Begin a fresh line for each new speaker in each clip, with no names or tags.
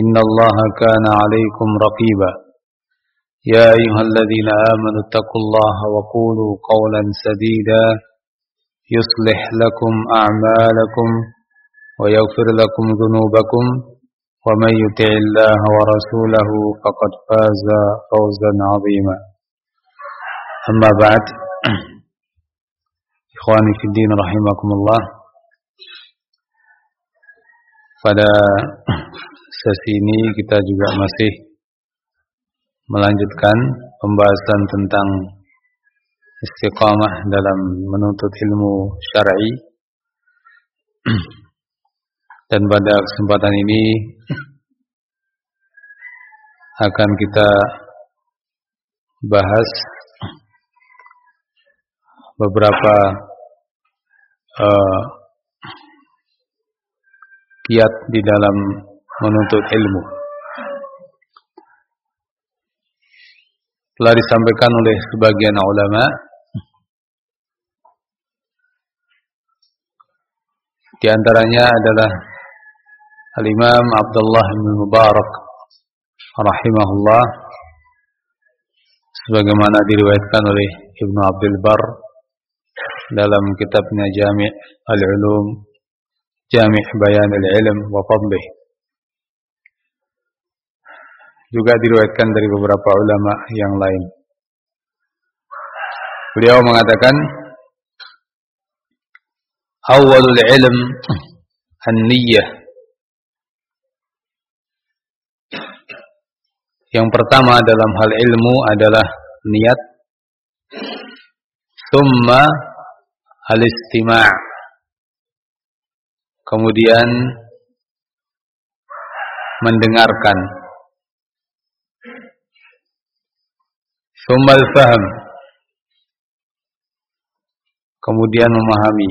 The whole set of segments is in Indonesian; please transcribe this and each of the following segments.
إن الله كان عليكم رقيبا. يا أيها الذين آمنوا اتقوا الله وقولوا قولا سديدا. يصلح لكم أعمالكم ويغفر لكم ذنوبكم. ومن يطع الله ورسوله فقد فاز فوزا عظيما. أما بعد إخواني في الدين رحمكم الله. pada sesi ini kita juga masih melanjutkan pembahasan tentang istiqamah dalam menuntut ilmu syar'i. Dan pada kesempatan ini akan kita bahas beberapa uh, kiat di dalam menuntut ilmu. Telah disampaikan oleh sebagian ulama di antaranya adalah Al-Imam Abdullah bin Mubarak rahimahullah sebagaimana diriwayatkan oleh Ibnu Abdul Bar dalam kitabnya Jami' Al-Ulum Jami' Bayan Al-Ilm wa Fadlih juga diriwayatkan dari beberapa ulama yang lain. Beliau mengatakan awalul ilm an-niyyah. Yang pertama dalam hal ilmu adalah niat. Summa al-istima' kemudian mendengarkan summa al-fahm kemudian memahami.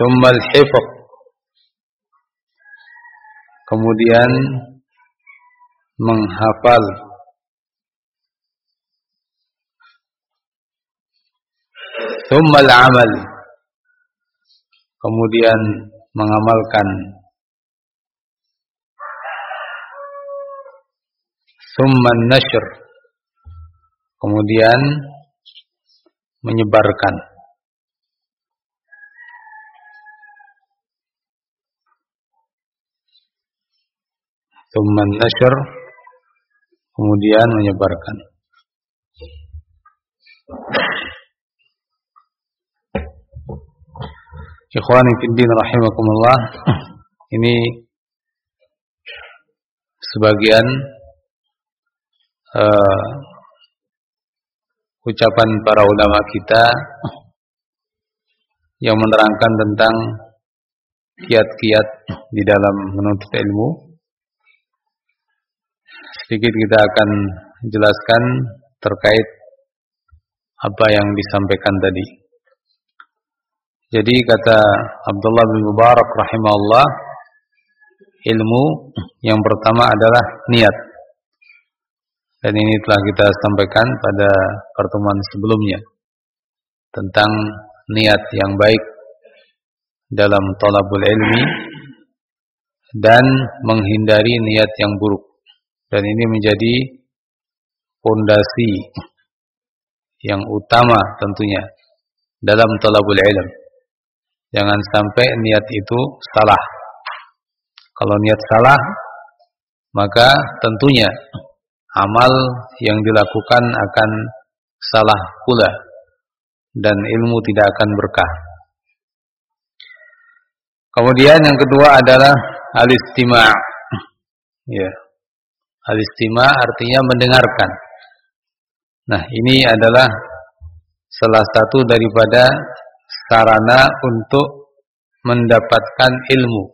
Summa al-hifz kemudian menghafal. Thummal amal. Kemudian mengamalkan Thumman nashr. Kemudian menyebarkan. Thumman nashr. Kemudian menyebarkan. Ikhwani fiddin rahimakumullah. Ini sebagian uh, ucapan para ulama kita yang menerangkan tentang kiat-kiat di dalam menuntut ilmu. Sedikit kita akan jelaskan terkait apa yang disampaikan tadi. Jadi kata Abdullah bin Mubarak rahimahullah, ilmu yang pertama adalah niat. Dan ini telah kita sampaikan pada pertemuan sebelumnya tentang niat yang baik dalam talabul ilmi dan menghindari niat yang buruk. Dan ini menjadi fondasi yang utama tentunya dalam talabul ilm. Jangan sampai niat itu salah. Kalau niat salah, maka tentunya amal yang dilakukan akan salah pula dan ilmu tidak akan berkah. Kemudian yang kedua adalah alistima. Ya. Alistima artinya mendengarkan. Nah, ini adalah salah satu daripada sarana untuk mendapatkan ilmu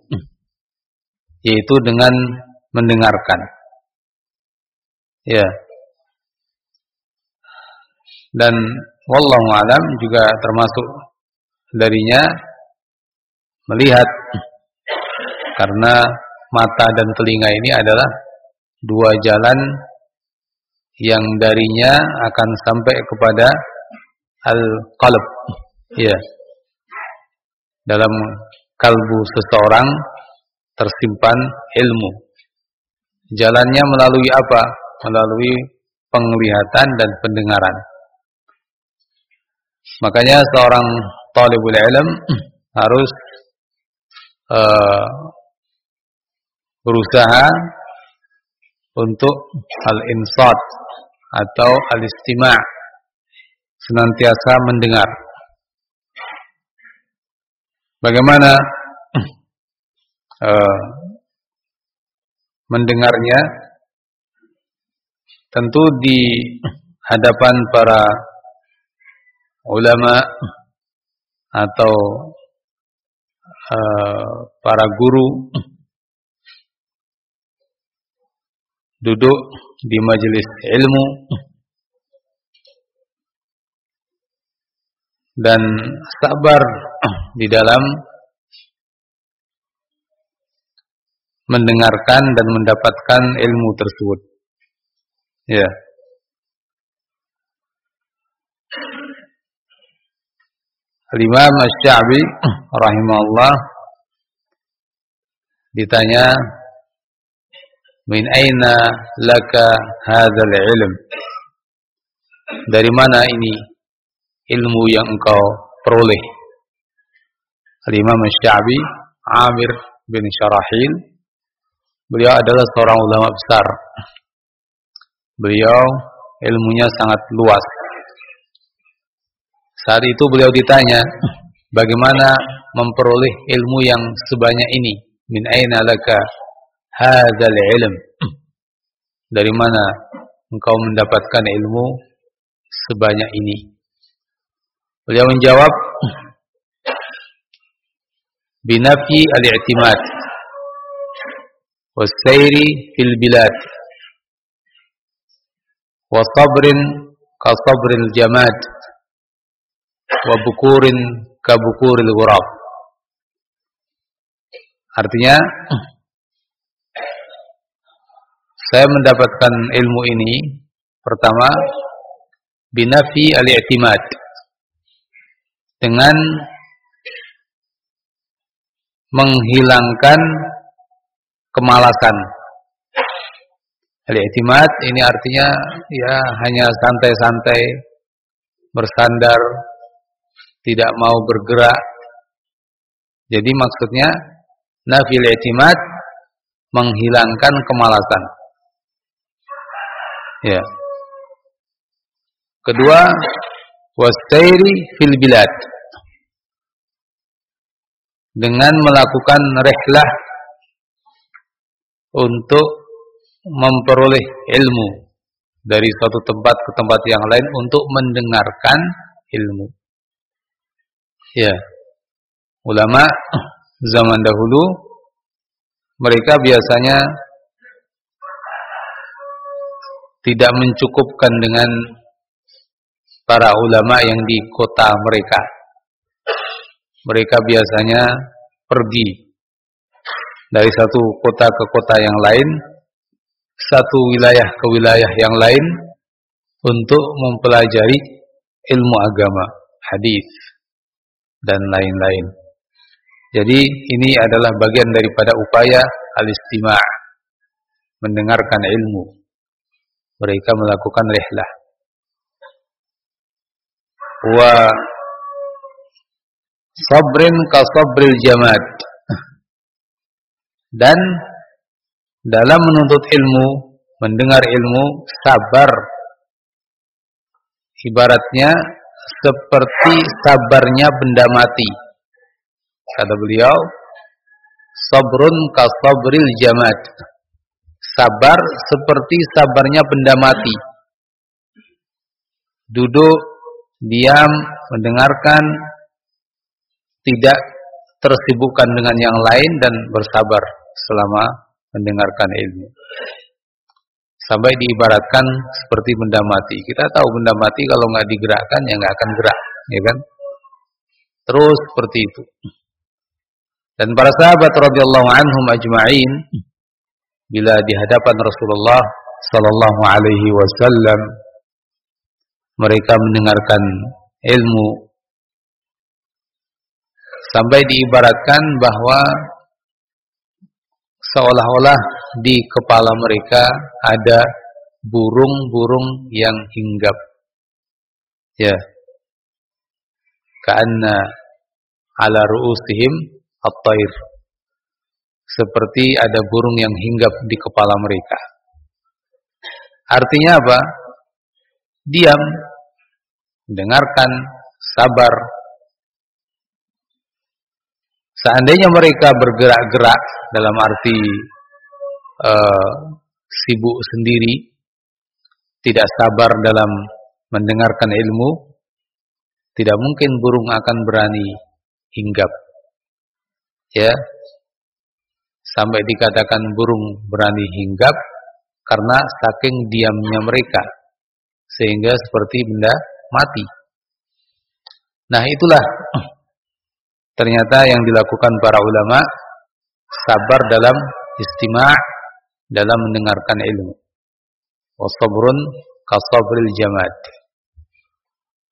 yaitu dengan mendengarkan. Ya. Dan wallahu alam juga termasuk darinya melihat karena mata dan telinga ini adalah dua jalan yang darinya akan sampai kepada al-qalb. Ya. Dalam kalbu seseorang tersimpan ilmu. Jalannya melalui apa melalui penglihatan dan pendengaran makanya seorang talibul ilm harus uh, berusaha untuk al-insat atau al-istima' senantiasa mendengar. Bagaimana uh, mendengarnya? Tentu di hadapan para ulama atau uh, para guru duduk di majelis ilmu dan sabar di dalam mendengarkan dan mendapatkan ilmu tersebut. Ya. Al-Imam Asy-Sya'bi rahimahullah ditanya Min aina laka hadzal ilm? Dari mana ini ilmu yang engkau peroleh? Al-Imam Syabi Amir bin Syarahil Beliau adalah seorang ulama besar. Beliau ilmunya sangat luas. Saat itu beliau ditanya, bagaimana memperoleh ilmu yang sebanyak ini? Min aina laka hadzal ilm dari mana engkau mendapatkan ilmu sebanyak ini beliau menjawab binafi al-i'timad wasairi fil bilad wa sabrin ka sabril jamad wa bukurin ka bukuril artinya saya mendapatkan ilmu ini pertama binafi al-i'timad dengan menghilangkan kemalasan. Al-i'timad ini artinya ya hanya santai-santai bersandar tidak mau bergerak. Jadi maksudnya nafil i'timad menghilangkan kemalasan. Ya. Kedua, wasairi fil bilad. Dengan melakukan rehlah untuk memperoleh ilmu dari suatu tempat ke tempat yang lain untuk mendengarkan ilmu. Ya. Ulama zaman dahulu mereka biasanya tidak mencukupkan dengan para ulama yang di kota mereka. Mereka biasanya pergi dari satu kota ke kota yang lain, satu wilayah ke wilayah yang lain untuk mempelajari ilmu agama, hadis dan lain-lain. Jadi ini adalah bagian daripada upaya al-istima' mendengarkan ilmu. Mereka melakukan rihlah. Wa sabrin ka sabril jamad dan dalam menuntut ilmu, mendengar ilmu, sabar. Ibaratnya seperti sabarnya benda mati. Kata beliau, sabrun kasabril jamad. Sabar seperti sabarnya benda mati. Duduk, diam, mendengarkan, tidak tersibukkan dengan yang lain dan bersabar selama mendengarkan ilmu. Sampai diibaratkan seperti benda mati. Kita tahu benda mati kalau nggak digerakkan ya nggak akan gerak, ya kan? Terus seperti itu. Dan para sahabat radhiyallahu anhum ajma'in bila di hadapan Rasulullah sallallahu alaihi wasallam mereka mendengarkan ilmu sampai diibaratkan bahwa seolah-olah di kepala mereka ada burung-burung yang hinggap. Ya. Karena ala ru'usihim at-tair. Seperti ada burung yang hinggap di kepala mereka. Artinya apa? Diam, dengarkan, sabar, Seandainya mereka bergerak-gerak dalam arti uh, sibuk sendiri, tidak sabar dalam mendengarkan ilmu, tidak mungkin burung akan berani hinggap. Ya. Sampai dikatakan burung berani hinggap karena saking diamnya mereka sehingga seperti benda mati. Nah, itulah ternyata yang dilakukan para ulama sabar dalam istima' dalam mendengarkan ilmu. Wasabrun kasabril jamad.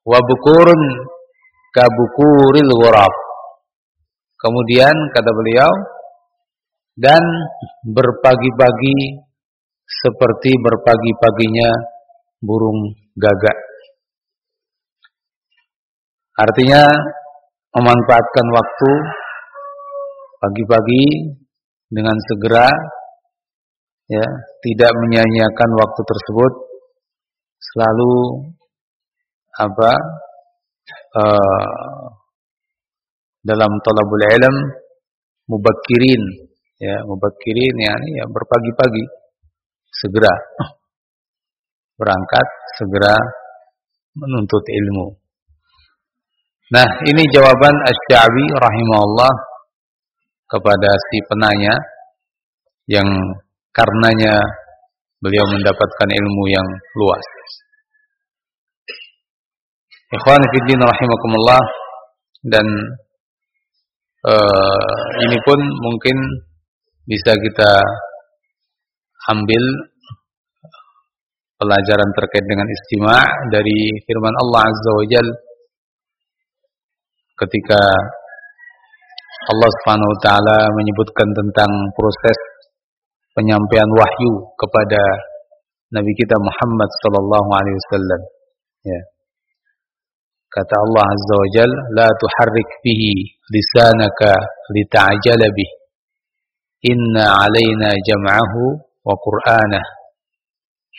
Wa bukurun kabukuril ghurab. Kemudian kata beliau dan berpagi-pagi seperti berpagi-paginya burung gagak. Artinya memanfaatkan waktu pagi-pagi dengan segera ya tidak menyanyiakan waktu tersebut. Selalu apa uh, dalam talabul ilm mubakirin ya mubakirin yakni ya berpagi-pagi segera. Berangkat segera menuntut ilmu Nah, ini jawaban Asy-Sya'bi rahimahullah kepada si penanya yang karenanya beliau mendapatkan ilmu yang luas. Ikhwan fillah rahimakumullah dan uh, ini pun mungkin bisa kita ambil pelajaran terkait dengan istima' dari firman Allah Azza wa Jalla ketika Allah Subhanahu wa taala menyebutkan tentang proses penyampaian wahyu kepada Nabi kita Muhammad sallallahu alaihi wasallam ya. Kata Allah azza wa jalla la tuharrik bihi lisanaka lita'jala bih. Inna 'alaina jam'ahu wa qur'anah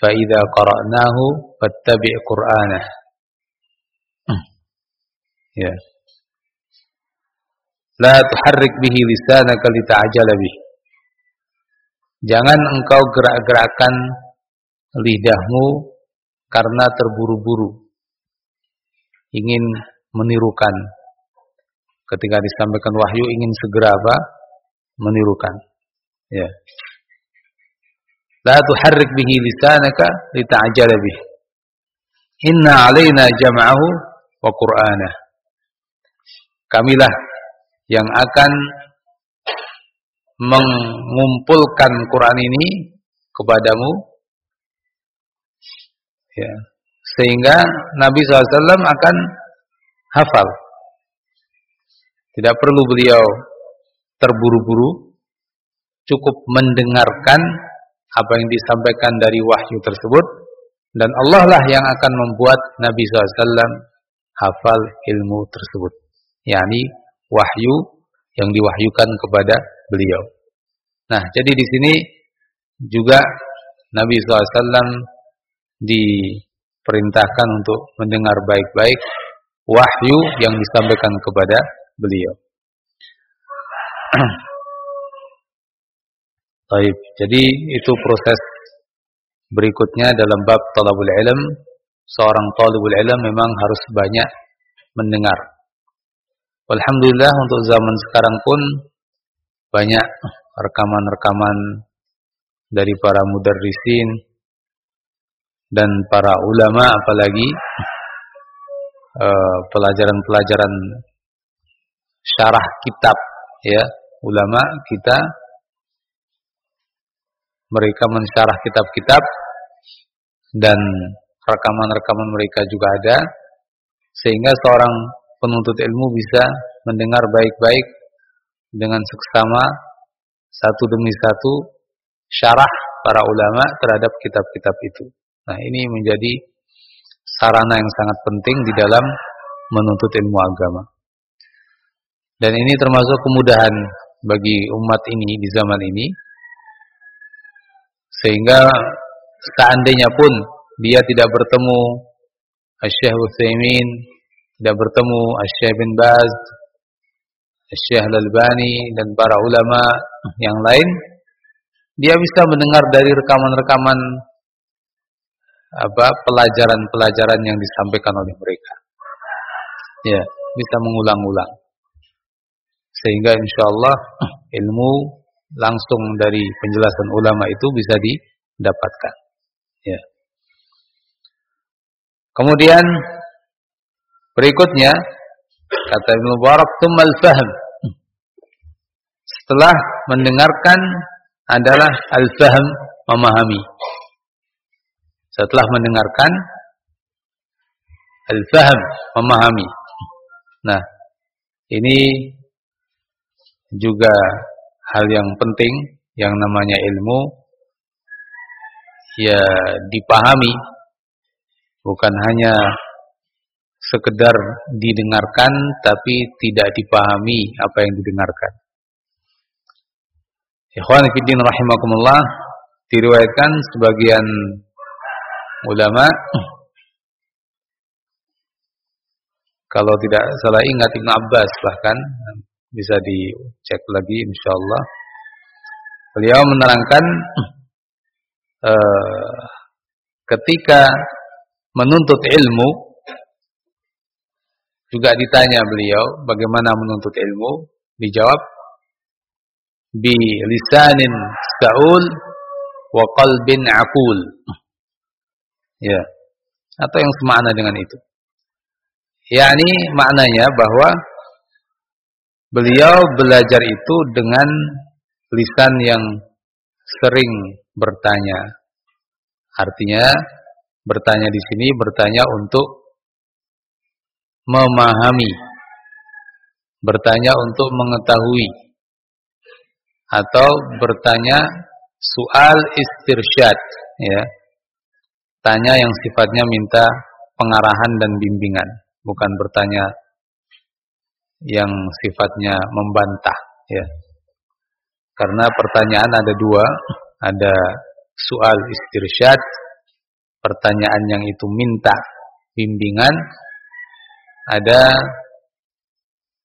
fa idza qara'nahu fattabi' qur'anah ya La tuharrik bihi lisanaka lita'jala bih. Jangan engkau gerak-gerakkan lidahmu karena terburu-buru. Ingin menirukan. Ketika disampaikan wahyu ingin segera apa? Menirukan. Ya. La tuharrik bihi lisanaka lita'jala bih. Inna 'alaina jam'ahu wa qur'anah. Kamilah yang akan mengumpulkan Quran ini kepadamu. Ya. Sehingga Nabi SAW akan hafal. Tidak perlu beliau terburu-buru. Cukup mendengarkan apa yang disampaikan dari wahyu tersebut. Dan Allah lah yang akan membuat Nabi SAW hafal ilmu tersebut. Yakni wahyu yang diwahyukan kepada beliau. Nah, jadi di sini juga Nabi SAW diperintahkan untuk mendengar baik-baik wahyu yang disampaikan kepada beliau. Baik, jadi itu proses berikutnya dalam bab talabul ilm. Seorang talabul ilm memang harus banyak mendengar. Alhamdulillah untuk zaman sekarang pun banyak rekaman-rekaman dari para mudarrisin dan para ulama apalagi eh, pelajaran-pelajaran uh, syarah kitab ya ulama kita. Mereka mensyarah kitab-kitab dan rekaman-rekaman mereka juga ada sehingga seorang penuntut ilmu bisa mendengar baik-baik dengan seksama satu demi satu syarah para ulama terhadap kitab-kitab itu. Nah, ini menjadi sarana yang sangat penting di dalam menuntut ilmu agama. Dan ini termasuk kemudahan bagi umat ini di zaman ini. Sehingga seandainya pun dia tidak bertemu Syekh Utsaimin, tidak bertemu Syekh bin Baz, Syekh Al-Albani dan para ulama yang lain, dia bisa mendengar dari rekaman-rekaman apa pelajaran-pelajaran yang disampaikan oleh mereka. Ya, bisa mengulang-ulang. Sehingga insya Allah ilmu langsung dari penjelasan ulama itu bisa didapatkan. Ya. Kemudian berikutnya kata Ibnu Mubarak tumal fahm. Setelah mendengarkan adalah al-fahm memahami. Setelah mendengarkan al-fahm memahami. Nah, ini juga hal yang penting yang namanya ilmu ya dipahami bukan hanya sekedar didengarkan tapi tidak dipahami apa yang didengarkan. Ikhwan fillah rahimakumullah diriwayatkan sebagian ulama kalau tidak salah ingat Ibn Abbas bahkan bisa dicek lagi insyaallah beliau menerangkan uh, ketika menuntut ilmu juga ditanya beliau bagaimana menuntut ilmu? Dijawab bi lisanin saul wa qalbin aqul. Ya. Atau yang semakna dengan itu. Yakni maknanya bahwa Beliau belajar itu dengan lisan yang sering bertanya. Artinya bertanya di sini bertanya untuk memahami. Bertanya untuk mengetahui. Atau bertanya soal istirsyad, ya. Tanya yang sifatnya minta pengarahan dan bimbingan, bukan bertanya yang sifatnya membantah ya. Karena pertanyaan ada dua, ada soal istirsyad, pertanyaan yang itu minta bimbingan, ada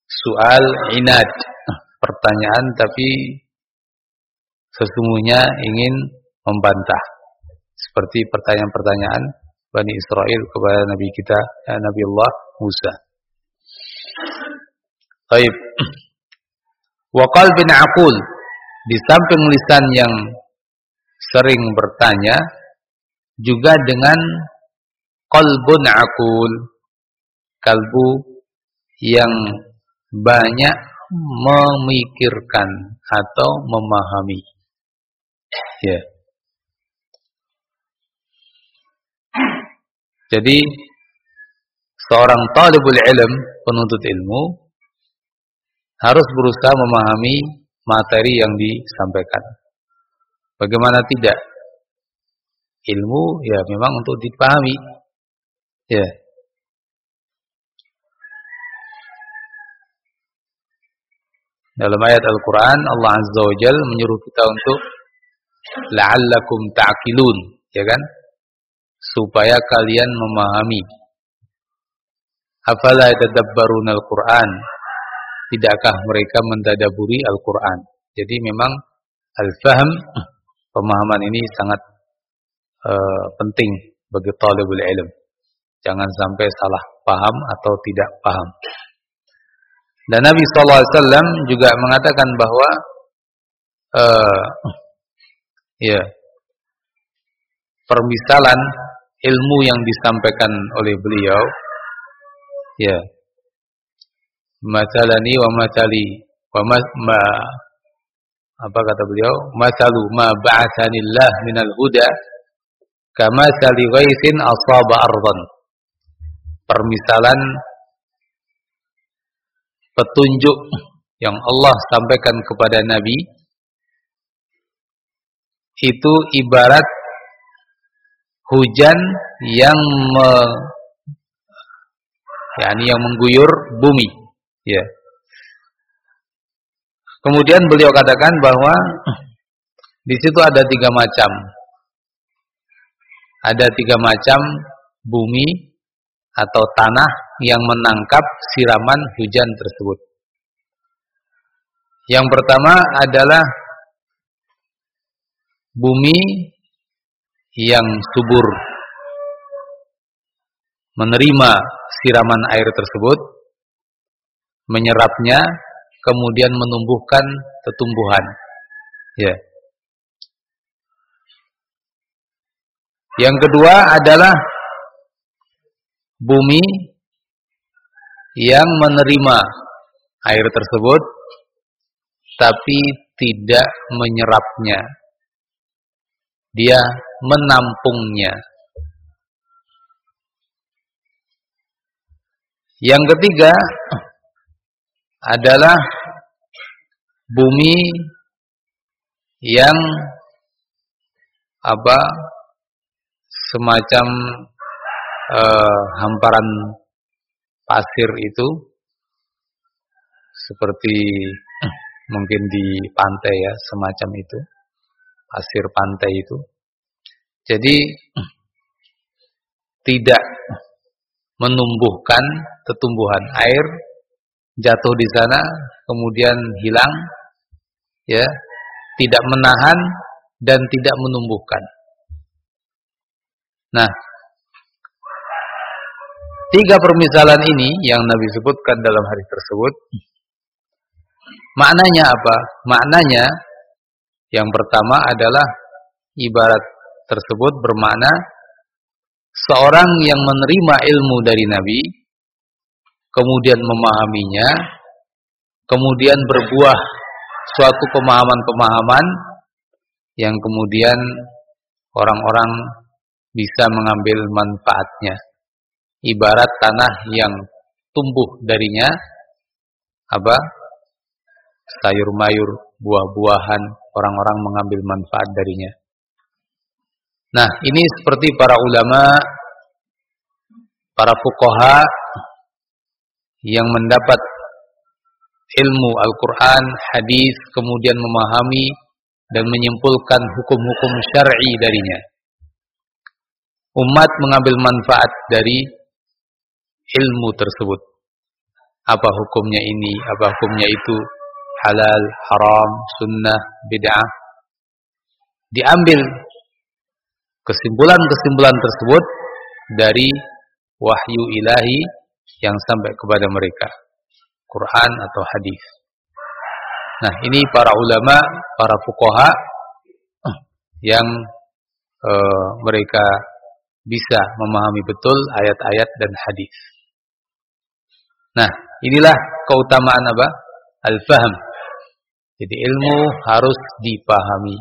soal inad, pertanyaan tapi sesungguhnya ingin membantah. Seperti pertanyaan-pertanyaan Bani Israel kepada Nabi kita, Nabi Allah Musa. Baik. Wa qalbin aqul di samping lisan yang sering bertanya juga dengan qalbun aqul kalbu yang banyak memikirkan atau memahami. Ya. Jadi seorang talibul ilm, penuntut ilmu harus berusaha memahami materi yang disampaikan. Bagaimana tidak? Ilmu ya memang untuk dipahami. Ya. Dalam ayat Al-Quran Allah Azza wa Jal menyuruh kita untuk la'allakum ta'qilun, ya kan? Supaya kalian memahami. Afala yatadabbaruna al-Qur'an? Tidakkah mereka mendadaburi Al-Qur'an? Jadi memang al-fahm pemahaman ini sangat uh, penting bagi talibul ilm. Jangan sampai salah paham atau tidak paham. Dan Nabi SAW juga mengatakan bahwa uh, ya permisalan ilmu yang disampaikan oleh beliau ya matalani wa matali wa ma, ma apa kata beliau? Matalu ma ba'athanillah minal huda kama sali asaba ardan. Permisalan petunjuk yang Allah sampaikan kepada Nabi itu ibarat hujan yang me, yakni yang mengguyur bumi ya. Kemudian beliau katakan bahwa di situ ada tiga macam. Ada tiga macam bumi atau tanah yang menangkap siraman hujan tersebut. Yang pertama adalah bumi yang subur menerima siraman air tersebut, menyerapnya, kemudian menumbuhkan tetumbuhan. Ya. Yang kedua adalah bumi yang menerima air tersebut tapi tidak menyerapnya. Dia menampungnya. Yang ketiga adalah bumi yang apa semacam uh, hamparan pasir itu seperti mungkin di pantai ya semacam itu pasir pantai itu. Jadi tidak menumbuhkan tetumbuhan air jatuh di sana kemudian hilang ya tidak menahan dan tidak menumbuhkan. Nah Tiga permisalan ini yang Nabi sebutkan dalam hari tersebut maknanya apa? Maknanya yang pertama adalah ibarat tersebut bermakna seorang yang menerima ilmu dari Nabi kemudian memahaminya kemudian berbuah suatu pemahaman-pemahaman yang kemudian orang-orang bisa mengambil manfaatnya ibarat tanah yang tumbuh darinya apa sayur mayur buah-buahan orang-orang mengambil manfaat darinya nah ini seperti para ulama para fuqaha yang mendapat ilmu Al-Quran, hadis, kemudian memahami dan menyimpulkan hukum-hukum syar'i darinya. Umat mengambil manfaat dari ilmu tersebut. Apa hukumnya ini, apa hukumnya itu, halal, haram, sunnah, bid'ah. Diambil kesimpulan-kesimpulan tersebut dari wahyu ilahi yang sampai kepada mereka. Quran atau hadis. Nah, ini para ulama, para fuqaha yang uh, mereka bisa memahami betul ayat-ayat dan hadis. Nah, inilah keutamaan apa? Al-fahm. Jadi ilmu harus dipahami,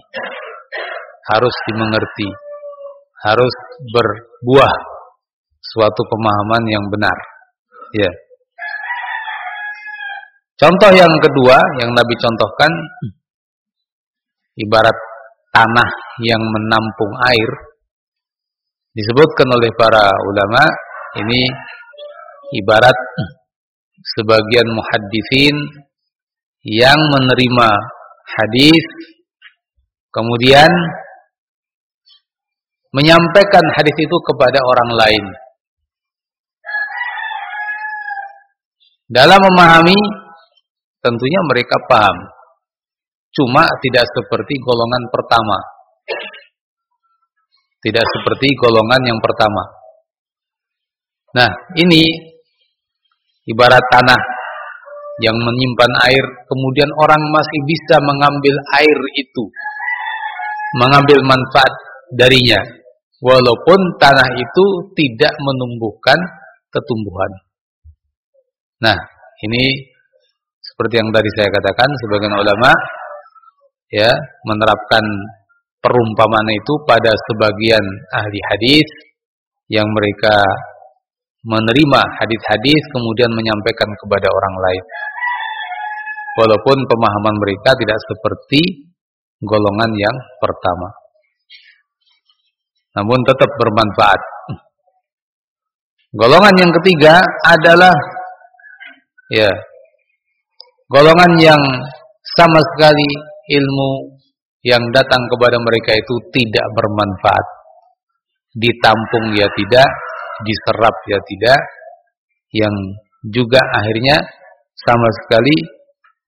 harus dimengerti, harus berbuah suatu pemahaman yang benar. Ya. Contoh yang kedua yang Nabi contohkan ibarat tanah yang menampung air disebutkan oleh para ulama ini ibarat sebagian muhaddisin yang menerima hadis kemudian menyampaikan hadis itu kepada orang lain. Dalam memahami tentunya mereka paham. Cuma tidak seperti golongan pertama. Tidak seperti golongan yang pertama. Nah, ini ibarat tanah yang menyimpan air, kemudian orang masih bisa mengambil air itu, mengambil manfaat darinya, walaupun tanah itu tidak menumbuhkan ketumbuhan. Nah, ini seperti yang tadi saya katakan, sebagian ulama ya menerapkan perumpamaan itu pada sebagian ahli hadis yang mereka menerima hadis-hadis kemudian menyampaikan kepada orang lain. Walaupun pemahaman mereka tidak seperti golongan yang pertama. Namun tetap bermanfaat. Golongan yang ketiga adalah ya golongan yang sama sekali ilmu yang datang kepada mereka itu tidak bermanfaat. Ditampung ya tidak, diserap ya tidak, yang juga akhirnya sama sekali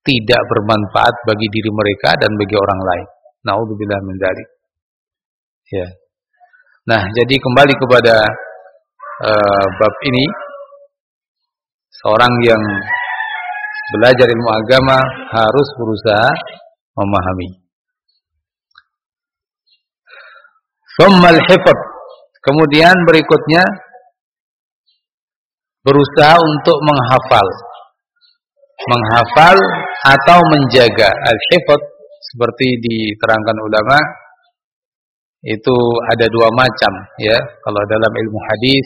tidak bermanfaat bagi diri mereka dan bagi orang lain. Nauzubillah min dzalik. Ya. Nah, jadi kembali kepada uh, bab ini seorang yang belajar ilmu agama harus berusaha memahami. Thummal hifad. Kemudian berikutnya berusaha untuk menghafal. Menghafal atau menjaga al-hifad seperti diterangkan ulama itu ada dua macam ya. Kalau dalam ilmu hadis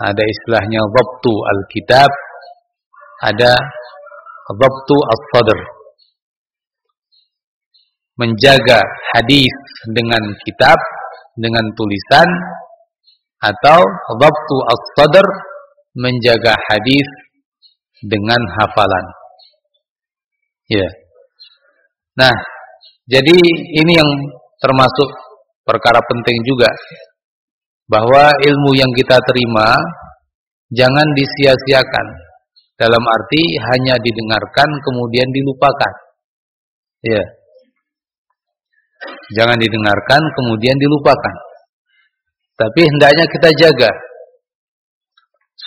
ada istilahnya dhabtu al-kitab, ada dhabtu as-sadr. Menjaga hadis dengan kitab, dengan tulisan atau dhabtu as-sadr menjaga hadis dengan hafalan. Ya. Nah, jadi ini yang termasuk perkara penting juga bahwa ilmu yang kita terima jangan disia-siakan. Dalam arti hanya didengarkan kemudian dilupakan. Ya. Jangan didengarkan kemudian dilupakan. Tapi hendaknya kita jaga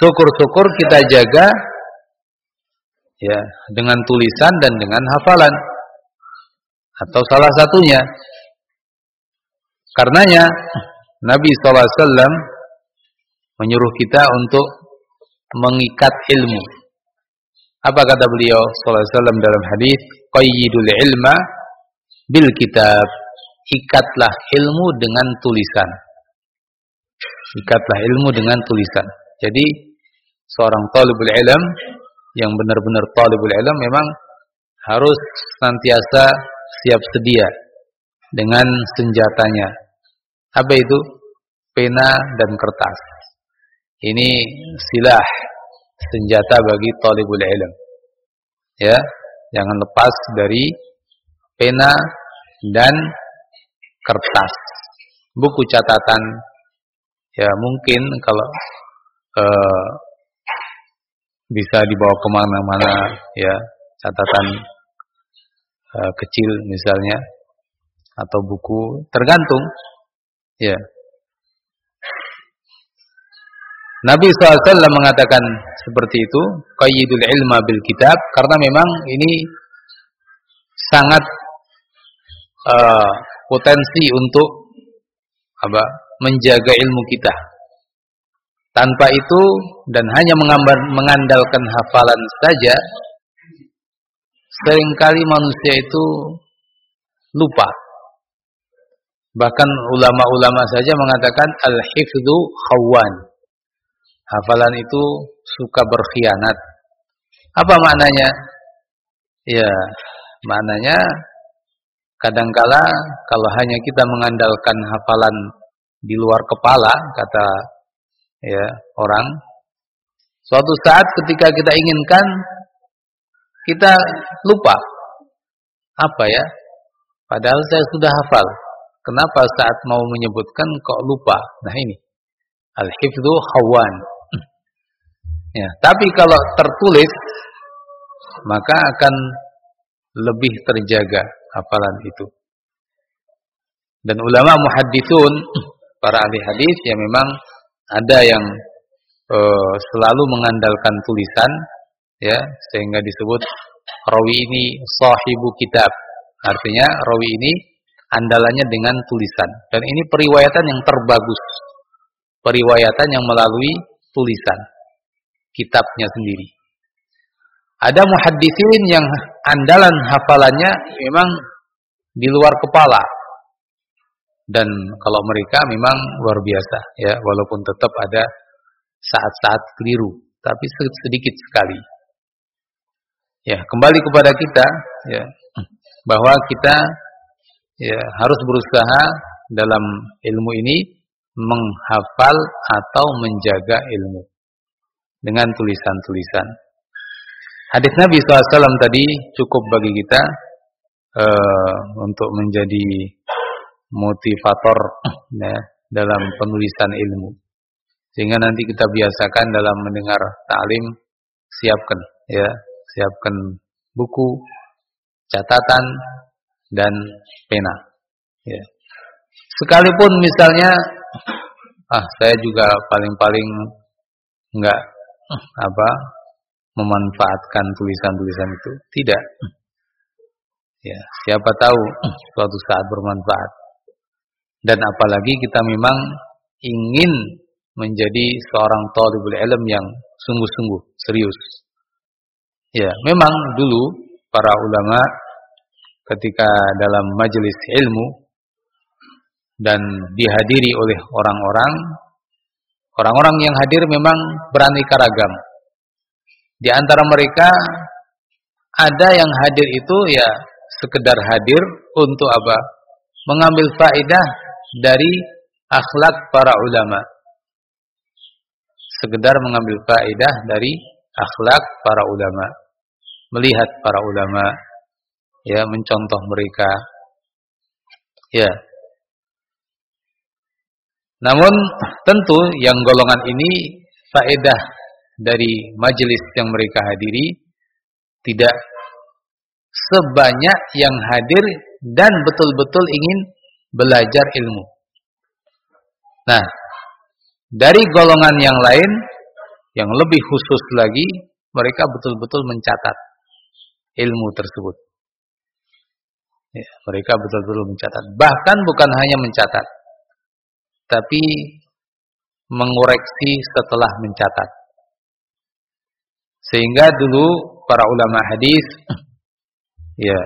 syukur-syukur kita jaga ya dengan tulisan dan dengan hafalan. Atau salah satunya karenanya Nabi SAW menyuruh kita untuk mengikat ilmu. Apa kata beliau SAW dalam hadis? Qayyidul ilma bil kitab. Ikatlah ilmu dengan tulisan. Ikatlah ilmu dengan tulisan jadi seorang talibul ilm yang benar-benar talibul ilm memang harus senantiasa siap sedia dengan senjatanya. Apa itu? Pena dan kertas. Ini silah senjata bagi talibul ilm. Ya, jangan lepas dari pena dan kertas. Buku catatan ya mungkin kalau uh, bisa dibawa ke mana-mana ya catatan uh, kecil misalnya atau buku tergantung ya. Nabi SAW mengatakan seperti itu qayyidul ilma bil kitab karena memang ini sangat uh, potensi untuk apa menjaga ilmu kita tanpa itu dan hanya mengandalkan hafalan saja, sering kali manusia itu lupa. Bahkan ulama-ulama saja mengatakan al-hifdhu khawan. Hafalan itu suka berkhianat. Apa maknanya? Ya, maknanya kadangkala kalau hanya kita mengandalkan hafalan di luar kepala, kata ya orang suatu saat ketika kita inginkan kita lupa. Apa ya? Padahal saya sudah hafal. Kenapa saat mau menyebutkan kok lupa? Nah ini. Al-hifdhu hawan. Ya, tapi kalau tertulis maka akan lebih terjaga hafalan itu. Dan ulama muhadditsun, para ahli hadis yang memang ada yang uh, selalu mengandalkan tulisan ya, sehingga disebut rawi ini sahibu kitab. Artinya rawi ini andalannya dengan tulisan. Dan ini periwayatan yang terbagus. Periwayatan yang melalui tulisan kitabnya sendiri. Ada muhaddisin yang andalan hafalannya memang di luar kepala. Dan kalau mereka memang luar biasa ya, walaupun tetap ada saat-saat keliru, tapi sedikit sekali. Ya, kembali kepada kita ya, bahwa kita ya harus berusaha dalam ilmu ini menghafal atau menjaga ilmu dengan tulisan-tulisan. Hadis Nabi SAW tadi cukup bagi kita uh, untuk menjadi motivator ya, dalam penulisan ilmu. Sehingga nanti kita biasakan dalam mendengar ta'lim siapkan ya, siapkan buku, catatan dan pena. Ya. Sekalipun misalnya ah saya juga paling-paling enggak apa memanfaatkan tulisan-tulisan itu tidak ya siapa tahu suatu saat bermanfaat dan apalagi kita memang ingin menjadi seorang talibul ilm yang sungguh-sungguh serius ya memang dulu para ulama ketika dalam majelis ilmu dan dihadiri oleh orang-orang Orang-orang yang hadir memang beraneka ragam. Di antara mereka ada yang hadir itu ya sekedar hadir untuk apa? Mengambil faedah dari akhlak para ulama. Sekedar mengambil faedah dari akhlak para ulama. Melihat para ulama ya mencontoh mereka. Ya, namun tentu yang golongan ini faedah dari majelis yang mereka hadiri tidak sebanyak yang hadir dan betul-betul ingin belajar ilmu. Nah, dari golongan yang lain yang lebih khusus lagi mereka betul-betul mencatat ilmu tersebut. Ya, mereka betul-betul mencatat. Bahkan bukan hanya mencatat tapi mengoreksi setelah mencatat. Sehingga dulu para ulama hadis ya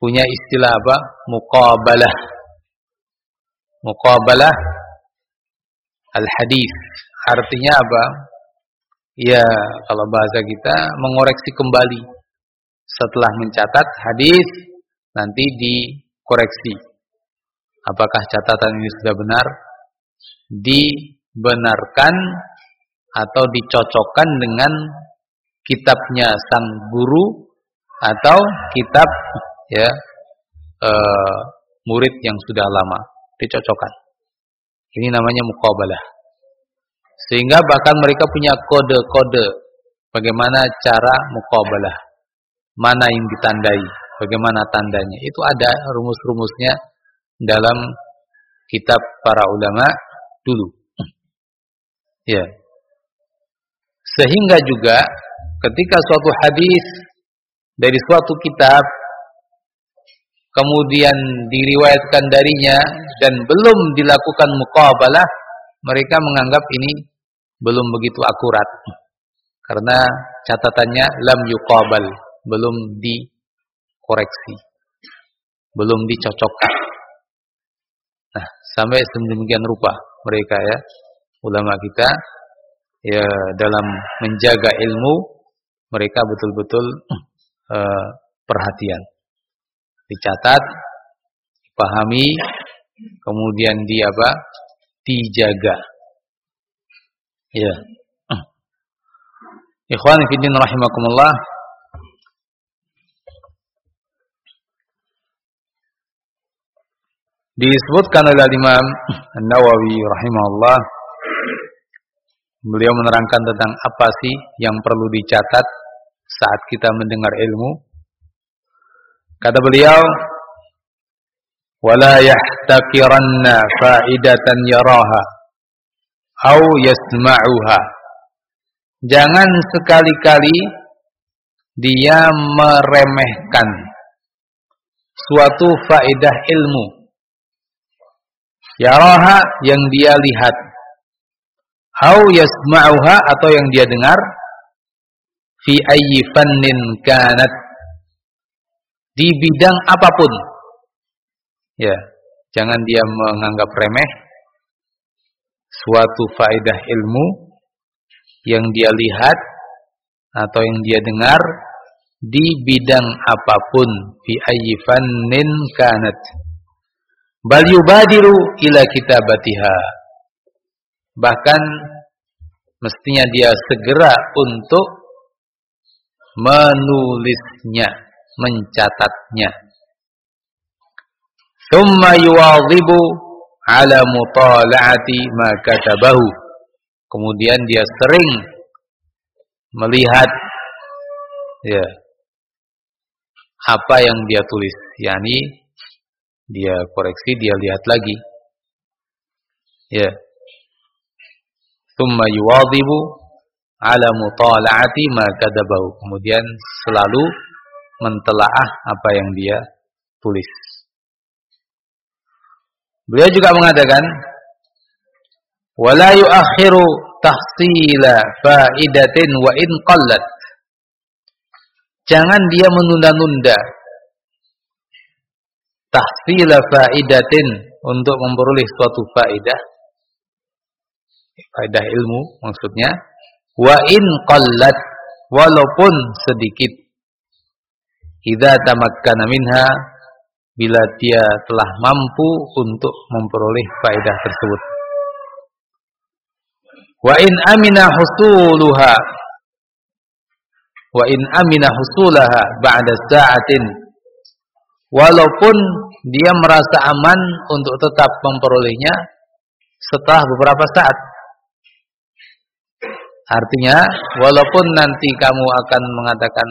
punya istilah apa? Muqabalah. Muqabalah. Al-hadis. Artinya apa? Ya, kalau bahasa kita mengoreksi kembali. Setelah mencatat hadis nanti dikoreksi. Apakah catatan ini sudah benar? Dibenarkan atau dicocokkan dengan kitabnya sang guru atau kitab ya e, murid yang sudah lama dicocokkan ini namanya muqabalah sehingga bahkan mereka punya kode-kode bagaimana cara muqabalah mana yang ditandai bagaimana tandanya itu ada rumus-rumusnya dalam kitab para ulama dulu. Ya. Sehingga juga ketika suatu hadis dari suatu kitab kemudian diriwayatkan darinya dan belum dilakukan muqabalah, mereka menganggap ini belum begitu akurat. Karena catatannya lam yuqabal, belum dikoreksi. Belum dicocokkan. Nah, sampai sedemikian rupa mereka ya, ulama kita ya dalam menjaga ilmu mereka betul-betul uh, perhatian dicatat, pahami, kemudian di apa? dijaga. Ya. Hmm. Ikhwan fillah rahimakumullah. Disebutkan oleh Imam An-Nawawi rahimahullah Beliau menerangkan tentang apa sih yang perlu dicatat saat kita mendengar ilmu Kata beliau, "Wala yahtaqiranna fa'idatan yaraha au yasma'uha." Jangan sekali-kali dia meremehkan suatu faedah ilmu. Yaraha yang dia lihat. Au yasma'uha atau yang dia dengar fi ayyi fannin kanat di bidang apa pun. Ya, jangan dia menganggap remeh. Suatu faedah ilmu yang dia lihat atau yang dia dengar di bidang apa pun. Fi ayyi fannin kanat. Bal yubadiru ila kitabatiha. Bahkan mestinya dia segera untuk menulisnya mencatatnya. Thumma yuwadhibu ala mutala'ati ma katabahu. Kemudian dia sering melihat ya apa yang dia tulis. Yakni dia koreksi dia lihat lagi. Ya. Thumma yuwadhibu ala mutala'ati ma kadabahu kemudian selalu mentelaah apa yang dia tulis beliau juga mengatakan wala yu'akhiru tahsila faidatin wa in qallat Jangan dia menunda-nunda tahsila faidatin untuk memperoleh suatu faidah. Faidah ilmu maksudnya wa in qallat walaupun sedikit. Idza tamakkana minha bila dia telah mampu untuk memperoleh faidah tersebut. Wa in amina husuluha wa in amina husulaha ba'da sa'atin walaupun dia merasa aman untuk tetap memperolehnya setelah beberapa saat artinya walaupun nanti kamu akan mengatakan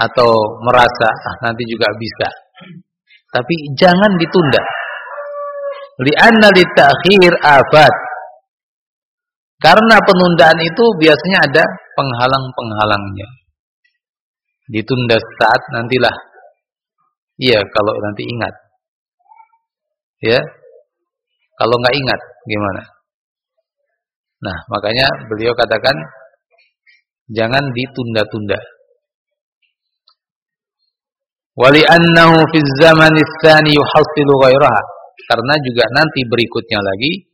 atau merasa ah nanti juga bisa tapi jangan ditunda li'anna lita'khir afat karena penundaan itu biasanya ada penghalang-penghalangnya ditunda saat nantilah. Iya, kalau nanti ingat. Ya. Kalau nggak ingat gimana? Nah, makanya beliau katakan jangan ditunda-tunda. Wali annahu fi zaman tsani yuhassilu ghairaha. Karena juga nanti berikutnya lagi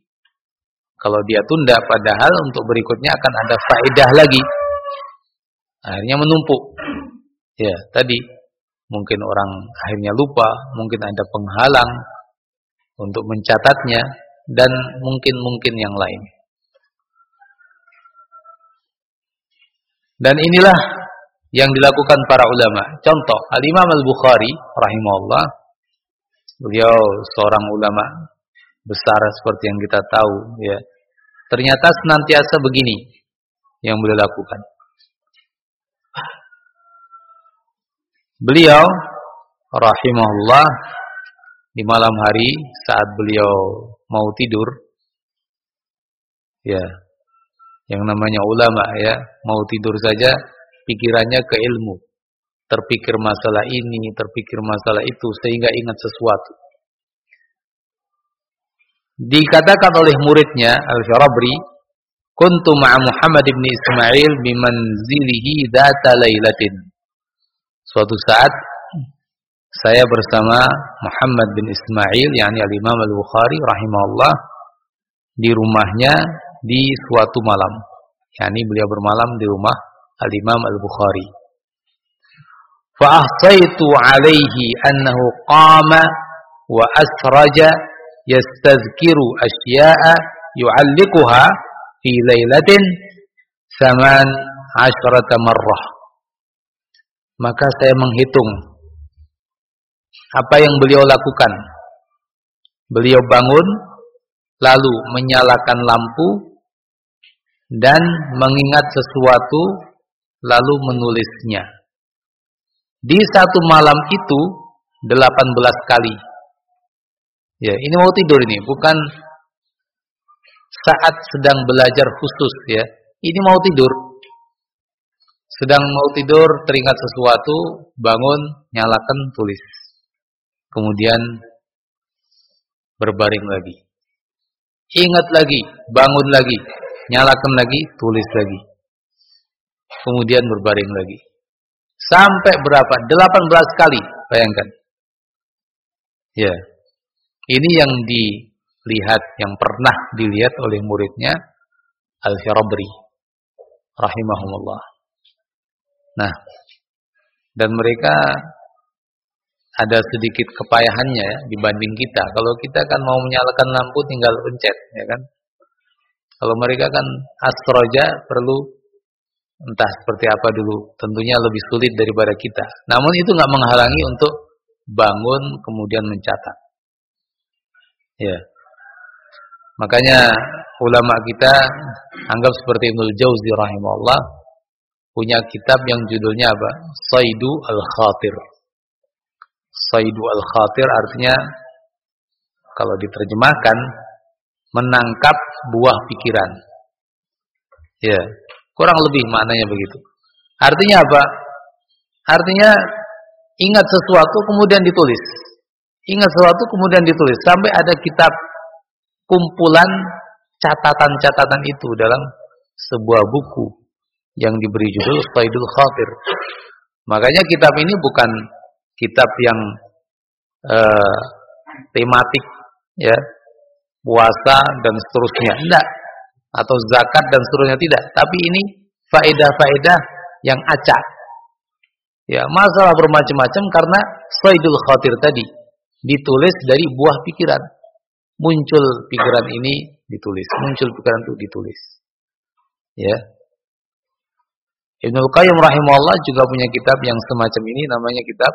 kalau dia tunda padahal untuk berikutnya akan ada faedah lagi. Akhirnya menumpuk. Ya, tadi mungkin orang akhirnya lupa, mungkin ada penghalang untuk mencatatnya dan mungkin-mungkin yang lain. Dan inilah yang dilakukan para ulama. Contoh, Al-Imam Al-Bukhari rahimahullah, beliau seorang ulama besar seperti yang kita tahu ya. Ternyata senantiasa begini yang beliau lakukan. Beliau rahimahullah di malam hari saat beliau mau tidur ya yang namanya ulama ya mau tidur saja pikirannya ke ilmu. Terpikir masalah ini terpikir masalah itu sehingga ingat sesuatu. Dikatakan oleh muridnya Al-Farabri kuntu ma'a Muhammad ibn Ismail bimanzilihi data lailatin Suatu saat saya bersama Muhammad bin Ismail yakni Al-Imam Al-Bukhari rahimahullah di rumahnya di suatu malam. yakni beliau bermalam di rumah Al-Imam Al-Bukhari. Alaihi annahu qama wa asraja yastazkiru asya'a yu'alliquha fi lailatin saman asyrata marrah maka saya menghitung apa yang beliau lakukan beliau bangun lalu menyalakan lampu dan mengingat sesuatu lalu menulisnya. Di satu malam itu 18 kali. Ya, ini mau tidur ini, bukan saat sedang belajar khusus ya. Ini mau tidur. Sedang mau tidur, teringat sesuatu, bangun, nyalakan, tulis. Kemudian berbaring lagi. Ingat lagi, bangun lagi, nyalakan lagi, tulis lagi. Kemudian berbaring lagi. Sampai berapa? 18 kali, bayangkan. Ya. Ini yang dilihat, yang pernah dilihat oleh muridnya Al-Firabri rahimahumullah. Nah, dan mereka ada sedikit kepayahannya ya, dibanding kita. Kalau kita kan mau menyalakan lampu tinggal pencet, ya kan? Kalau mereka kan astroja perlu entah seperti apa dulu, tentunya lebih sulit daripada kita. Namun itu nggak menghalangi untuk bangun kemudian mencatat. Ya. Makanya ulama kita anggap seperti Ibnu Jauzi rahimahullah punya kitab yang judulnya apa? Saidu al-Khatir. Saidu al-Khatir artinya kalau diterjemahkan menangkap buah pikiran. Ya, kurang lebih maknanya begitu. Artinya apa? Artinya ingat sesuatu kemudian ditulis. Ingat sesuatu kemudian ditulis sampai ada kitab kumpulan catatan-catatan itu dalam sebuah buku yang diberi judul Saidul Khatir. Makanya kitab ini bukan kitab yang uh, tematik ya, puasa dan seterusnya. Tidak. Atau zakat dan seterusnya tidak. Tapi ini faedah-faedah yang acak. Ya, masalah bermacam-macam karena Saidul Khatir tadi ditulis dari buah pikiran. Muncul pikiran ini ditulis, muncul pikiran itu ditulis. Ya. Ibnu Qayyim rahimahullah juga punya kitab yang semacam ini namanya kitab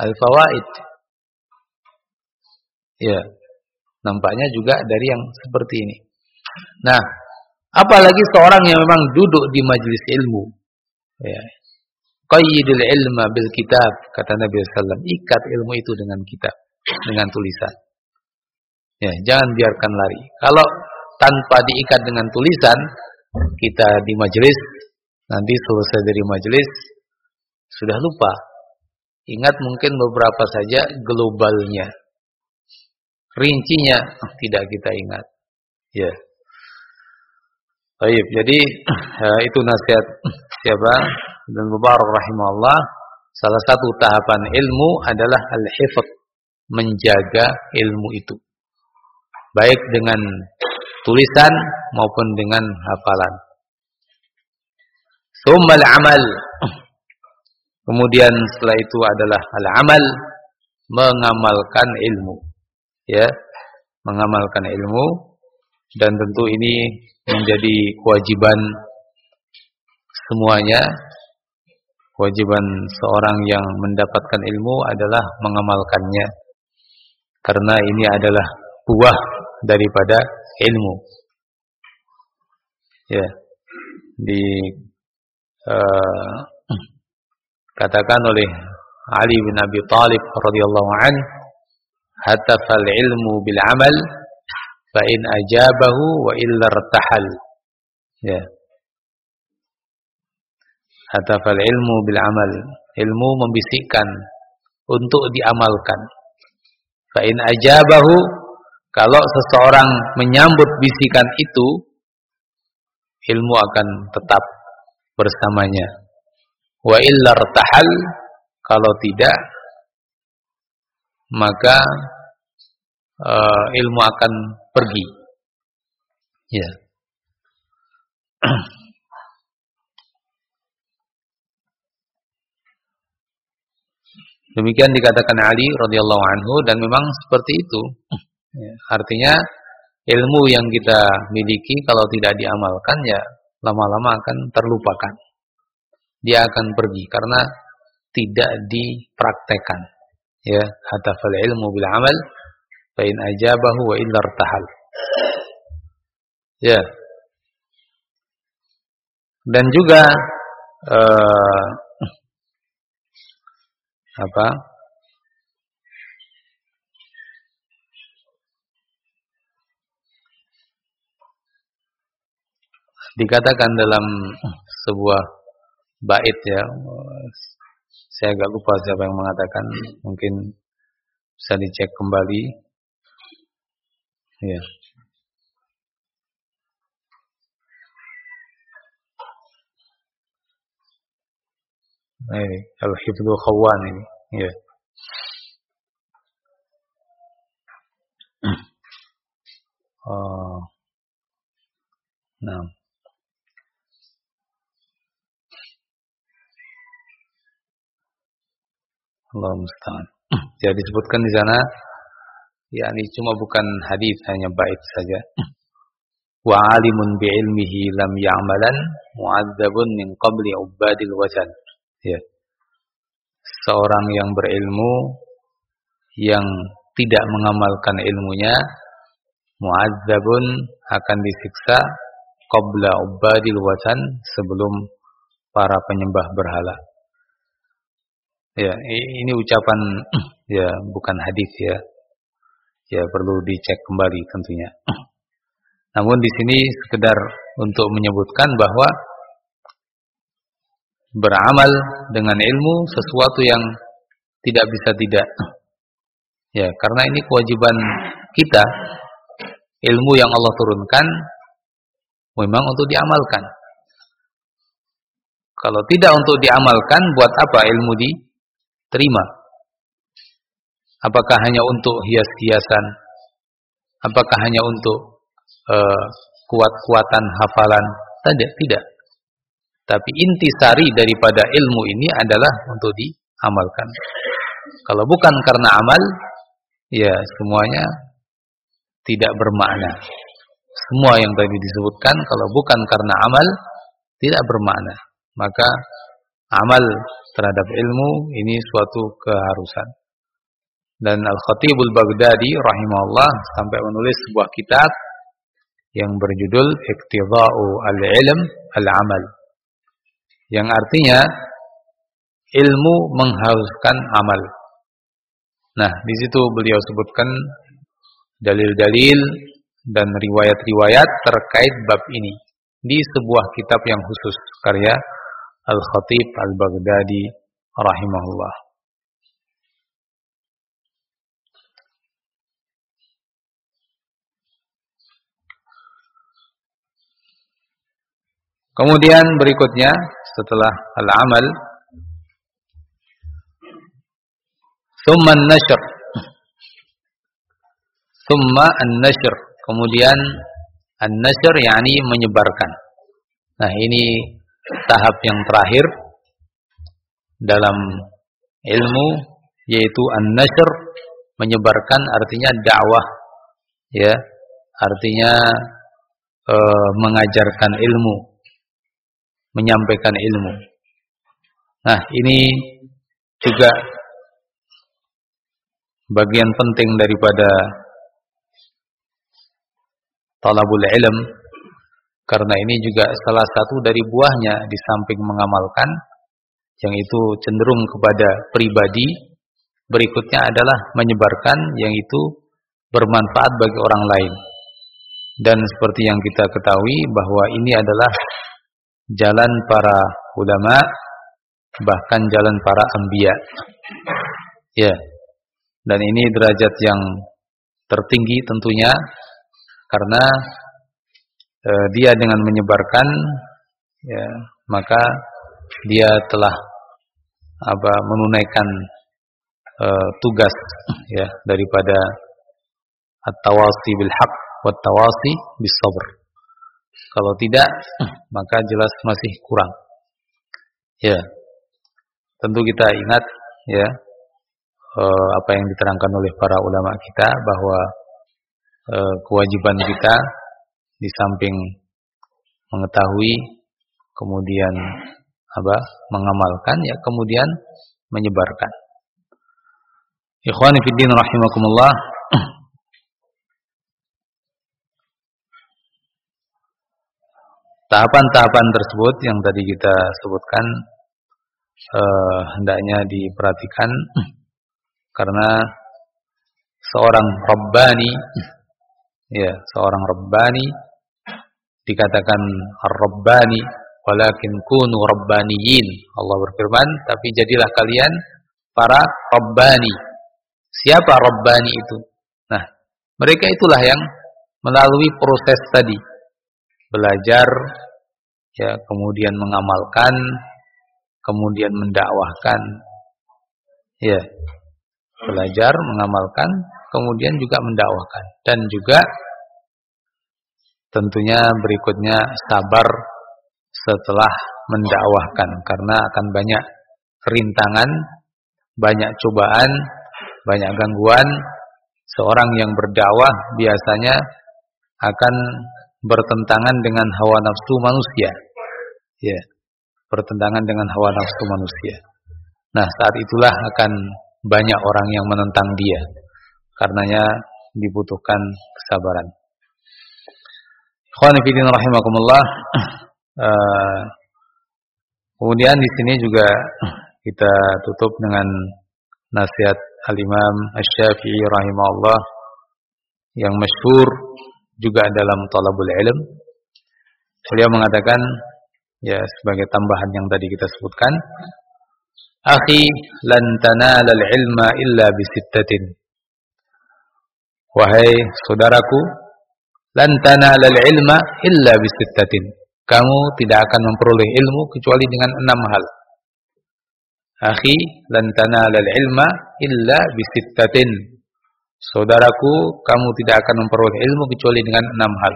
Al-Fawaid. Ya. Nampaknya juga dari yang seperti ini. Nah, apalagi seorang yang memang duduk di majelis ilmu. Ya. Qayyidul ilma bil kitab kata Nabi sallallahu ikat ilmu itu dengan kitab, dengan tulisan. Ya, jangan biarkan lari. Kalau tanpa diikat dengan tulisan, kita di majelis nanti selesai dari majelis sudah lupa. Ingat mungkin beberapa saja globalnya. Rincinya tidak kita ingat. Ya. Baik, jadi eh, itu nasihat siapa dan Mubarak rahimahullah. Salah satu tahapan ilmu adalah al-hifz, menjaga ilmu itu. Baik dengan tulisan maupun dengan hafalan. Summal amal. Kemudian setelah itu adalah al-amal mengamalkan ilmu ya mengamalkan ilmu dan tentu ini menjadi kewajiban semuanya. Kewajiban seorang yang mendapatkan ilmu adalah mengamalkannya. Karena ini adalah buah daripada ilmu. Ya. Di uh, katakan oleh Ali bin Abi Thalib radhiyallahu anhu hatafal ilmu bil amal fa in ajabahu wa illa irtahal. Ya. Hatafal ilmu bil amal. Ilmu membisikkan untuk diamalkan. Fa in ajabahu kalau seseorang menyambut bisikan itu ilmu akan tetap bersamanya. Wa illa irtahal kalau tidak maka uh, ilmu akan pergi. Ya. Demikian dikatakan Ali radhiyallahu anhu dan memang seperti itu. Ya, artinya ilmu yang kita miliki kalau tidak diamalkan ya lama-lama akan terlupakan. Dia akan pergi karena tidak dipraktekkan ya hatafal ilmu bil amal fa in ajabahu wa illa irtahal. Ya. Dan juga uh, apa? Dikatakan dalam sebuah bait ya saya agak lupa siapa yang mengatakan mungkin bisa dicek kembali ya Nah, ini al-hifdhu khawan ini ya oh. Nah. Allah musta'an. Jadi disebutkan di sana yakni cuma bukan hadis hanya bait saja. Wa alimun bi ilmihi lam ya'malan mu'adzabun min qabli ubadil wasan. Ya. Seorang yang berilmu yang tidak mengamalkan ilmunya mu'adzabun akan disiksa qabla ubadil wasan sebelum para penyembah berhala. Ya, ini ucapan ya bukan hadis ya. Ya perlu dicek kembali tentunya. Namun di sini sekedar untuk menyebutkan bahwa beramal dengan ilmu sesuatu yang tidak bisa tidak. Ya, karena ini kewajiban kita. Ilmu yang Allah turunkan memang untuk diamalkan. Kalau tidak untuk diamalkan, buat apa ilmu di terima. Apakah hanya untuk hias-hiasan? Apakah hanya untuk uh, kuat-kuatan hafalan? Tidak, tidak. Tapi intisari daripada ilmu ini adalah untuk diamalkan. Kalau bukan karena amal, ya semuanya tidak bermakna. Semua yang tadi disebutkan kalau bukan karena amal tidak bermakna. Maka amal terhadap ilmu ini suatu keharusan. Dan Al-Khatibul Baghdadi rahimahullah sampai menulis sebuah kitab yang berjudul Iktidha'u al-ilm al-amal. Yang artinya ilmu mengharuskan amal. Nah, di situ beliau sebutkan dalil-dalil dan riwayat-riwayat terkait bab ini di sebuah kitab yang khusus karya Al-Khatib Al-Baghdadi rahimahullah. Kemudian berikutnya setelah al-amal. Thumma an-nashr. Thumma an-nashr. Kemudian an-nashr yakni menyebarkan. Nah ini tahap yang terakhir dalam ilmu yaitu an-nasr menyebarkan artinya dakwah. Ya artinya e, mengajarkan ilmu menyampaikan ilmu nah ini juga bagian penting daripada talabul ilm karena ini juga salah satu dari buahnya di samping mengamalkan yang itu cenderung kepada pribadi, berikutnya adalah menyebarkan yang itu bermanfaat bagi orang lain. Dan seperti yang kita ketahui bahwa ini adalah jalan para ulama bahkan jalan para anbiya. Ya. Dan ini derajat yang tertinggi tentunya karena e, dia dengan menyebarkan ya maka dia telah apa menunaikan e, tugas ya daripada at-tawasi bil haq wa tawasi bis sabr. Kalau tidak maka jelas masih kurang. Ya. Tentu kita ingat ya e, apa yang diterangkan oleh para ulama kita bahwa e, kewajiban kita di samping mengetahui kemudian apa mengamalkan ya kemudian menyebarkan. Ikhwani fi din rahimakumullah. Tahapan-tahapan tersebut yang tadi kita sebutkan eh, hendaknya diperhatikan karena seorang rabbani ya seorang rabbani dikatakan ar-rabbani walakin kunu rabbaniyin. Allah berfirman tapi jadilah kalian para rabbani. Siapa rabbani itu? Nah mereka itulah yang melalui proses tadi belajar ya kemudian mengamalkan kemudian mendakwahkan ya belajar mengamalkan kemudian juga mendakwahkan dan juga tentunya berikutnya sabar setelah mendakwahkan karena akan banyak rintangan, banyak cobaan, banyak gangguan. Seorang yang berdakwah biasanya akan bertentangan dengan hawa nafsu manusia. Ya, bertentangan dengan hawa nafsu manusia. Nah, saat itulah akan banyak orang yang menentang dia. Karenanya dibutuhkan kesabaran. Fillah rahimakumullah. Uh, kemudian di sini juga kita tutup dengan nasihat Al-Imam Asy-Syafi'i rahimahullah yang masyhur juga dalam talabul ilm. Beliau mengatakan ya sebagai tambahan yang tadi kita sebutkan, "Akhi, lan tanalal ilma illa bisittatin." Wahai saudaraku, lan tanalal ilma illa bisittatin. Kamu tidak akan memperoleh ilmu kecuali dengan enam hal. Akhi, lan tanalal ilma illa bisittatin. Saudaraku, kamu tidak akan memperoleh ilmu kecuali dengan enam hal.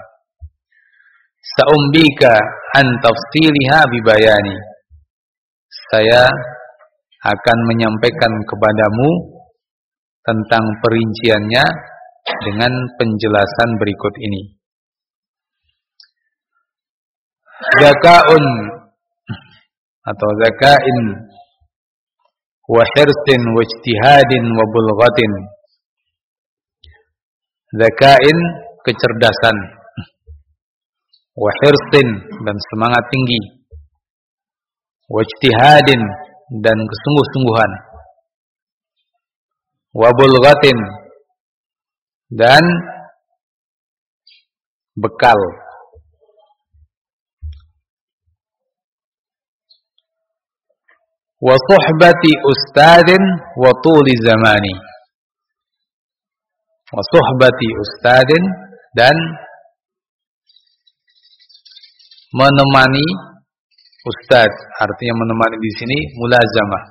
Sa'umbika an tafsiliha bibayani. Saya akan menyampaikan kepadamu tentang perinciannya dengan penjelasan berikut ini. Zakaun atau zakain wa hirsin wa ijtihadin wa bulghatin. Zakain kecerdasan wa hirsin dan semangat tinggi wa ijtihadin dan kesungguh-sungguhan wa bulghatin dan bekal. Wa suhbati ustadin wa tuli zamani. Wa suhbati ustadin dan menemani ustad artinya menemani di sini mulazamah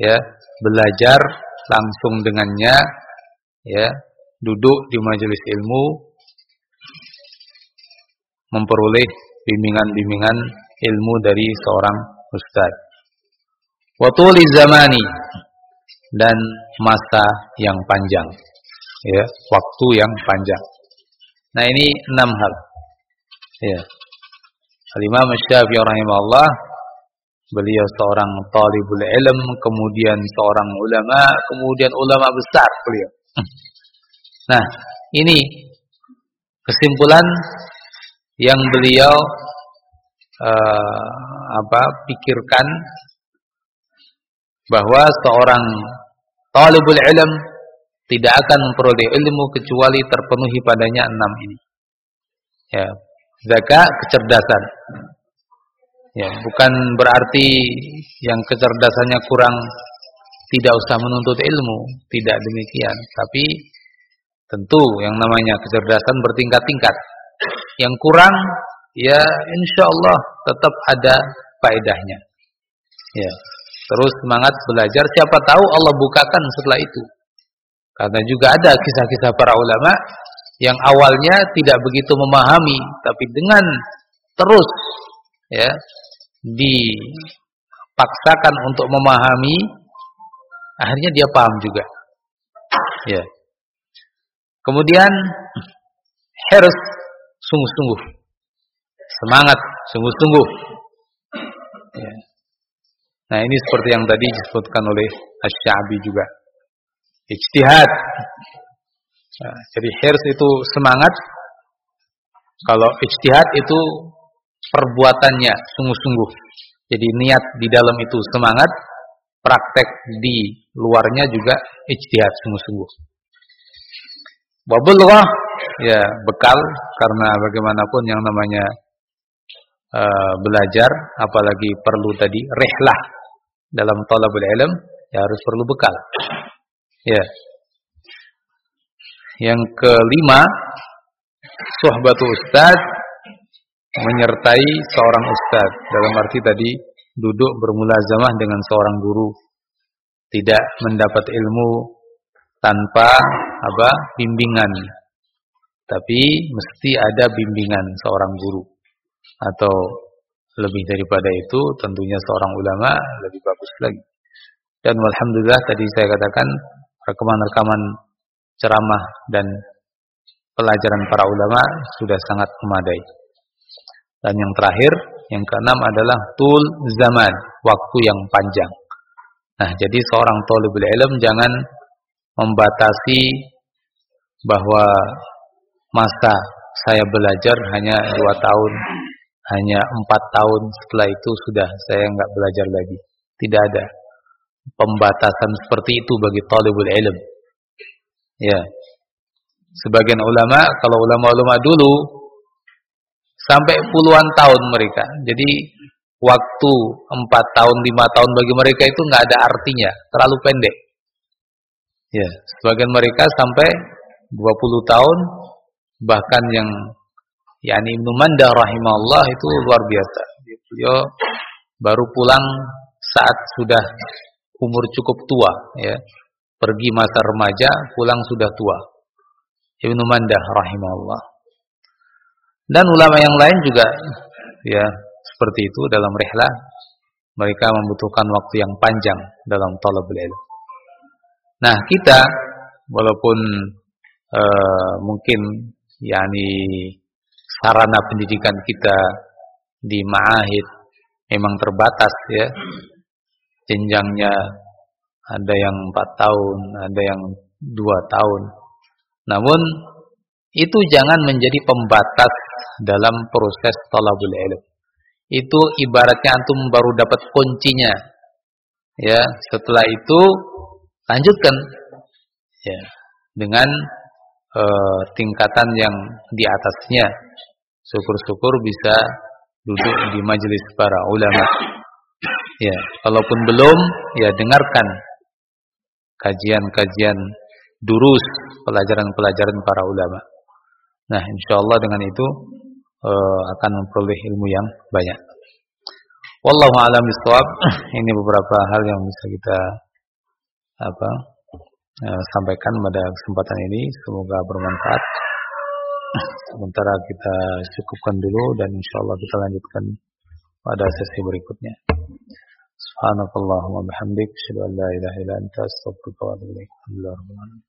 ya belajar langsung dengannya ya duduk di majelis ilmu memperoleh bimbingan-bimbingan ilmu dari seorang ustaz. Watuli zamani dan masa yang panjang. Ya, waktu yang panjang. Nah, ini enam hal. Ya. Al-Imam Syafi'i rahimahullah beliau seorang talibul ilm, kemudian seorang ulama, kemudian ulama besar beliau. Nah, ini kesimpulan yang beliau uh, apa pikirkan bahwa seorang talibul ilm tidak akan memperoleh ilmu kecuali terpenuhi padanya enam ini. Ya, zakat kecerdasan. Ya, bukan berarti yang kecerdasannya kurang tidak usah menuntut ilmu, tidak demikian, tapi Tentu yang namanya kecerdasan bertingkat-tingkat. Yang kurang ya insya Allah tetap ada faedahnya. Ya. Terus semangat belajar siapa tahu Allah bukakan setelah itu. Karena juga ada kisah-kisah para ulama yang awalnya tidak begitu memahami tapi dengan terus ya dipaksakan untuk memahami akhirnya dia paham juga. Ya. Kemudian harus sungguh-sungguh. Semangat sungguh-sungguh. Ya. Nah, ini seperti yang tadi disebutkan oleh Asy-Sya'bi juga. Ijtihad. Nah, jadi harus itu semangat. Kalau ijtihad itu perbuatannya sungguh-sungguh. Jadi niat di dalam itu semangat, praktek di luarnya juga ijtihad sungguh-sungguh. Wabulghah ya bekal karena bagaimanapun yang namanya uh, belajar apalagi perlu tadi rehlah dalam talabul ilm ya harus perlu bekal. Ya. Yang kelima, suhbatu ustaz menyertai seorang ustaz. Dalam arti tadi duduk bermulazamah dengan seorang guru. Tidak mendapat ilmu tanpa apa? bimbingan. Tapi mesti ada bimbingan seorang guru. Atau lebih daripada itu tentunya seorang ulama lebih bagus lagi. Dan alhamdulillah tadi saya katakan rekaman-rekaman ceramah dan pelajaran para ulama sudah sangat memadai. Dan yang terakhir, yang keenam adalah tul zaman, waktu yang panjang. Nah, jadi seorang talibul ilm jangan membatasi bahwa masa saya belajar hanya dua tahun, hanya empat tahun, setelah itu sudah saya nggak belajar lagi. Tidak ada pembatasan seperti itu bagi talibul ilm. Ya. Sebagian ulama, kalau ulama-ulama dulu sampai puluhan tahun mereka. Jadi waktu empat tahun, lima tahun bagi mereka itu nggak ada artinya, terlalu pendek. Ya, sebagian mereka sampai 20 tahun, bahkan yang yakni Ibnu Mandah rahimahullah itu luar biasa. Beliau baru pulang saat sudah umur cukup tua ya. Pergi masa remaja, pulang sudah tua. Ibnu Mandah rahimahullah. Dan ulama yang lain juga ya seperti itu dalam rihlah mereka membutuhkan waktu yang panjang dalam talabul ilm. Nah, kita walaupun uh, mungkin yakni sarana pendidikan kita di ma'ahid memang terbatas ya jenjangnya ada yang empat tahun, ada yang dua tahun. Namun itu jangan menjadi pembatas dalam proses talabul ilm. Itu ibaratnya antum baru dapat kuncinya. Ya, setelah itu lanjutkan ya dengan uh, tingkatan yang di atasnya. Syukur-syukur bisa duduk di majelis para ulama. Ya, kalaupun belum, ya dengarkan kajian-kajian durus, pelajaran-pelajaran para ulama. Nah, insya Allah dengan itu uh, akan memperoleh ilmu yang banyak. Wallahu a'lam bishawab. Ini beberapa hal yang bisa kita apa uh, sampaikan pada kesempatan ini. Semoga bermanfaat. Sementara kita cukupkan dulu dan insya Allah kita lanjutkan pada sesi berikutnya. سبحانك اللهم وبحمدك أشهد أن لا إله إلا أنت أستغفرك وأتوب إليك. الحمد لله رب العالمين.